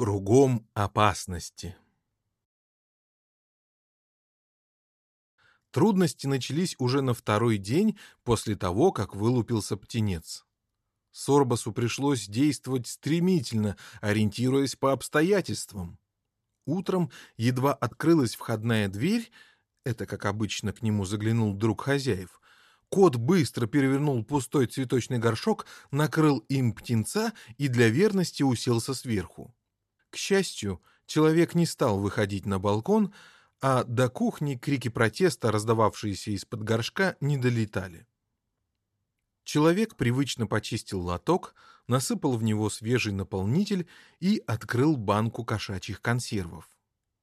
Кругом опасности. Трудности начались уже на второй день после того, как вылупился птенец. Сорбасу пришлось действовать стремительно, ориентируясь по обстоятельствам. Утром едва открылась входная дверь, это, как обычно, к нему заглянул друг хозяев, кот быстро перевернул пустой цветочный горшок, накрыл им птенца и для верности уселся сверху. К счастью, человек не стал выходить на балкон, а до кухни крики протеста, раздававшиеся из-под горшка, не долетали. Человек привычно почистил лоток, насыпал в него свежий наполнитель и открыл банку кошачьих консервов.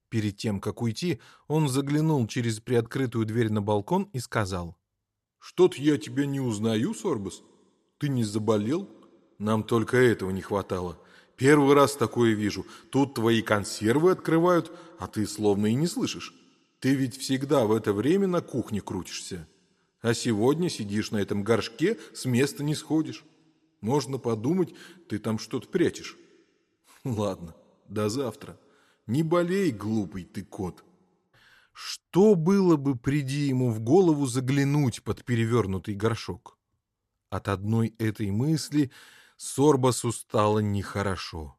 Перед тем, как уйти, он заглянул через приоткрытую дверь на балкон и сказал. «Что-то я тебя не узнаю, Сорбас. Ты не заболел? Нам только этого не хватало. Первый раз такое вижу. Тут твои консервы открывают, а ты словно и не слышишь. Ты ведь всегда в это время на кухне крутишься. А сегодня сидишь на этом горшке, с места не сходишь. Можно подумать, ты там что-то прячешь. Ладно, до завтра. Не болей, глупый ты кот. Что было бы, приди ему в голову заглянуть под перевернутый горшок? От одной этой мысли Сорбасу стало нехорошо.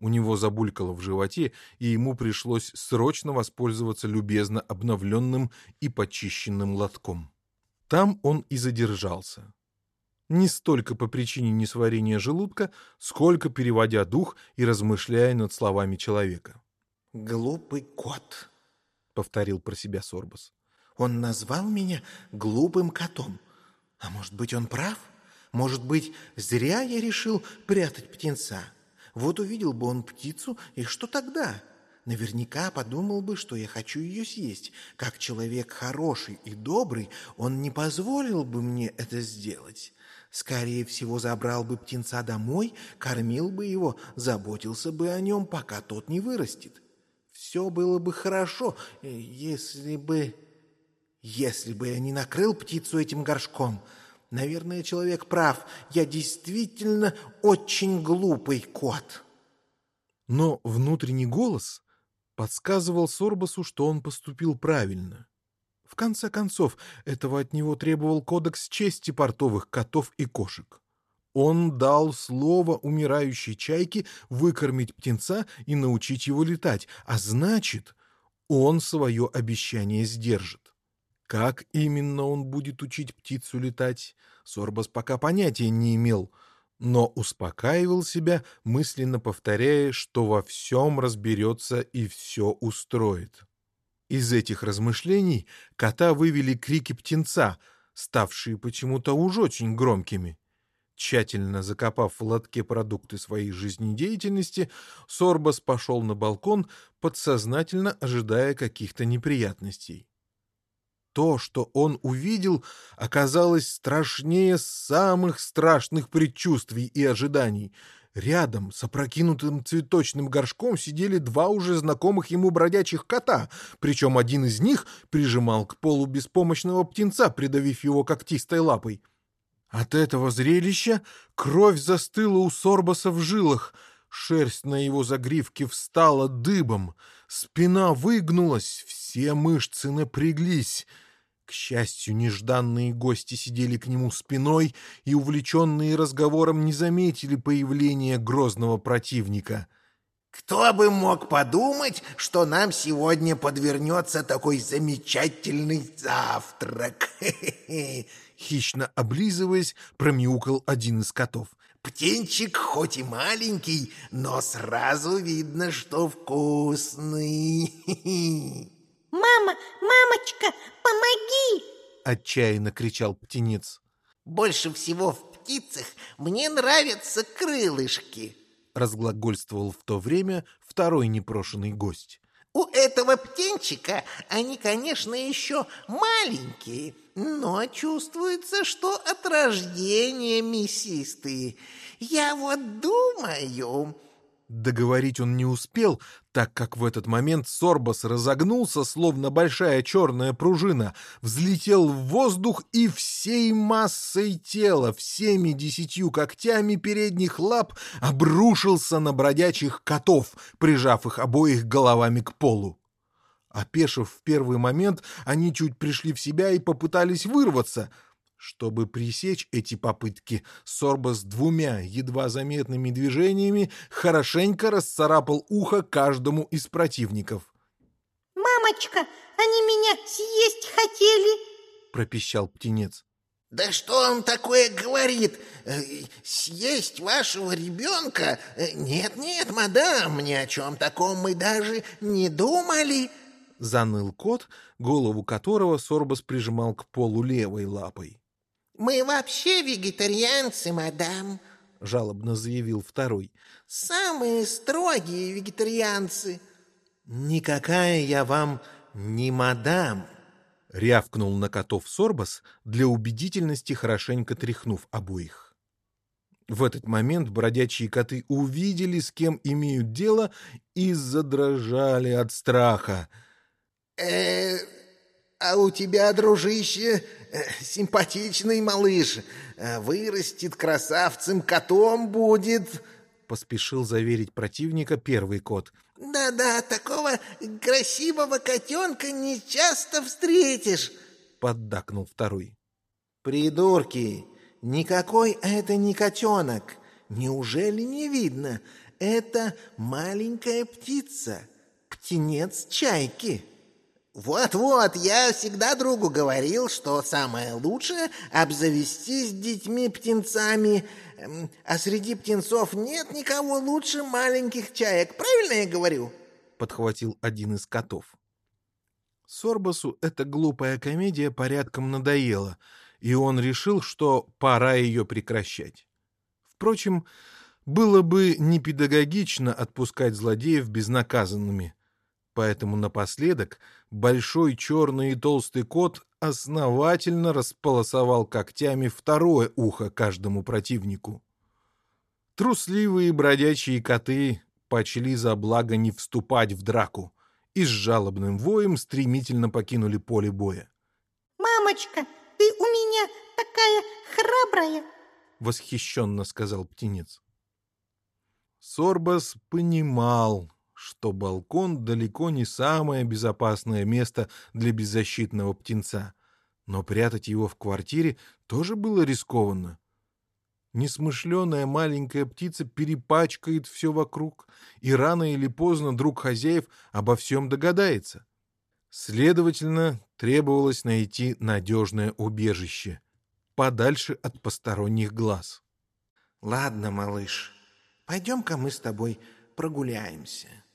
У него забулькало в животе, и ему пришлось срочно воспользоваться любезно обновленным и почищенным лотком. Там он и задержался. Не столько по причине несварения желудка, сколько переводя дух и размышляя над словами человека. «Глупый кот», — повторил про себя Сорбас. «Он назвал меня глупым котом. А может быть, он прав?» Может быть, зря я решил прятать птенца. Вот увидел бы он птицу, и что тогда? Наверняка подумал бы, что я хочу ее съесть. Как человек хороший и добрый, он не позволил бы мне это сделать. Скорее всего, забрал бы птенца домой, кормил бы его, заботился бы о нем, пока тот не вырастет. Все было бы хорошо, если бы... Если бы я не накрыл птицу этим горшком — Наверное, человек прав. Я действительно очень глупый кот. Но внутренний голос подсказывал Сорбасу, что он поступил правильно. В конце концов, этого от него требовал кодекс чести портовых котов и кошек. Он дал слово умирающей чайке выкормить птенца и научить его летать, а значит, он свое обещание сдержит. Как именно он будет учить птицу летать, Сорбас пока понятия не имел, но успокаивал себя, мысленно повторяя, что во всем разберется и все устроит. Из этих размышлений кота вывели крики птенца, ставшие почему-то уж очень громкими. Тщательно закопав в лотке продукты своей жизнедеятельности, Сорбас пошел на балкон, подсознательно ожидая каких-то неприятностей. То, что он увидел, оказалось страшнее самых страшных предчувствий и ожиданий. Рядом с опрокинутым цветочным горшком сидели два уже знакомых ему бродячих кота, причем один из них прижимал к полу беспомощного птенца, придавив его когтистой лапой. От этого зрелища кровь застыла у Сорбаса в жилах, шерсть на его загривке встала дыбом, спина выгнулась, все мышцы напряглись — к счастью, нежданные гости сидели к нему спиной и, увлеченные разговором, не заметили появления грозного противника. «Кто бы мог подумать, что нам сегодня подвернется такой замечательный завтрак!» Хищно облизываясь, промяукал один из котов. «Птенчик хоть и маленький, но сразу видно, что вкусный!» «Мама, мамочка, помоги!» — отчаянно кричал птенец. «Больше всего в птицах мне нравятся крылышки», — разглагольствовал в то время второй непрошенный гость. «У этого птенчика они, конечно, еще маленькие, но чувствуется, что от рождения мясистые. Я вот думаю, Договорить он не успел, так как в этот момент Сорбас разогнулся, словно большая черная пружина, взлетел в воздух и всей массой тела, всеми десятью когтями передних лап обрушился на бродячих котов, прижав их обоих головами к полу. Опешив в первый момент, они чуть пришли в себя и попытались вырваться — чтобы пресечь эти попытки, Сорба с двумя едва заметными движениями хорошенько расцарапал ухо каждому из противников. «Мамочка, они меня съесть хотели!» — пропищал птенец. «Да что он такое говорит? Э, съесть вашего ребенка? Нет-нет, мадам, ни о чем таком мы даже не думали!» Заныл кот, голову которого Сорбас прижимал к полу левой лапой. «Мы вообще вегетарианцы, мадам», — жалобно заявил второй. «Самые строгие вегетарианцы». «Никакая я вам не мадам», — рявкнул на котов Сорбас, для убедительности хорошенько тряхнув обоих. В этот момент бродячие коты увидели, с кем имеют дело, и задрожали от страха. э а у тебя, дружище, э, симпатичный малыш. Э, вырастет красавцем, котом будет, — поспешил заверить противника первый кот. «Да-да, такого красивого котенка не часто встретишь», — поддакнул второй. «Придурки! Никакой это не котенок! Неужели не видно? Это маленькая птица, птенец чайки!» «Вот-вот, я всегда другу говорил, что самое лучшее — обзавестись детьми-птенцами, эм, а среди птенцов нет никого лучше маленьких чаек. Правильно я говорю?» — подхватил один из котов. Сорбасу эта глупая комедия порядком надоела, и он решил, что пора ее прекращать. Впрочем, было бы непедагогично отпускать злодеев безнаказанными — поэтому напоследок большой черный и толстый кот основательно располосовал когтями второе ухо каждому противнику. Трусливые бродячие коты почли за благо не вступать в драку и с жалобным воем стремительно покинули поле боя. «Мамочка, ты у меня такая храбрая!» — восхищенно сказал птенец. Сорбас понимал, что балкон далеко не самое безопасное место для беззащитного птенца, но прятать его в квартире тоже было рискованно. Несмышленая маленькая птица перепачкает все вокруг, и рано или поздно друг хозяев обо всем догадается. Следовательно, требовалось найти надежное убежище, подальше от посторонних глаз. — Ладно, малыш, пойдем-ка мы с тобой прогуляемся. —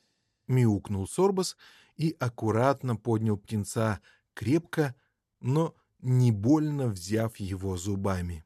мяукнул Сорбас и аккуратно поднял птенца, крепко, но не больно взяв его зубами.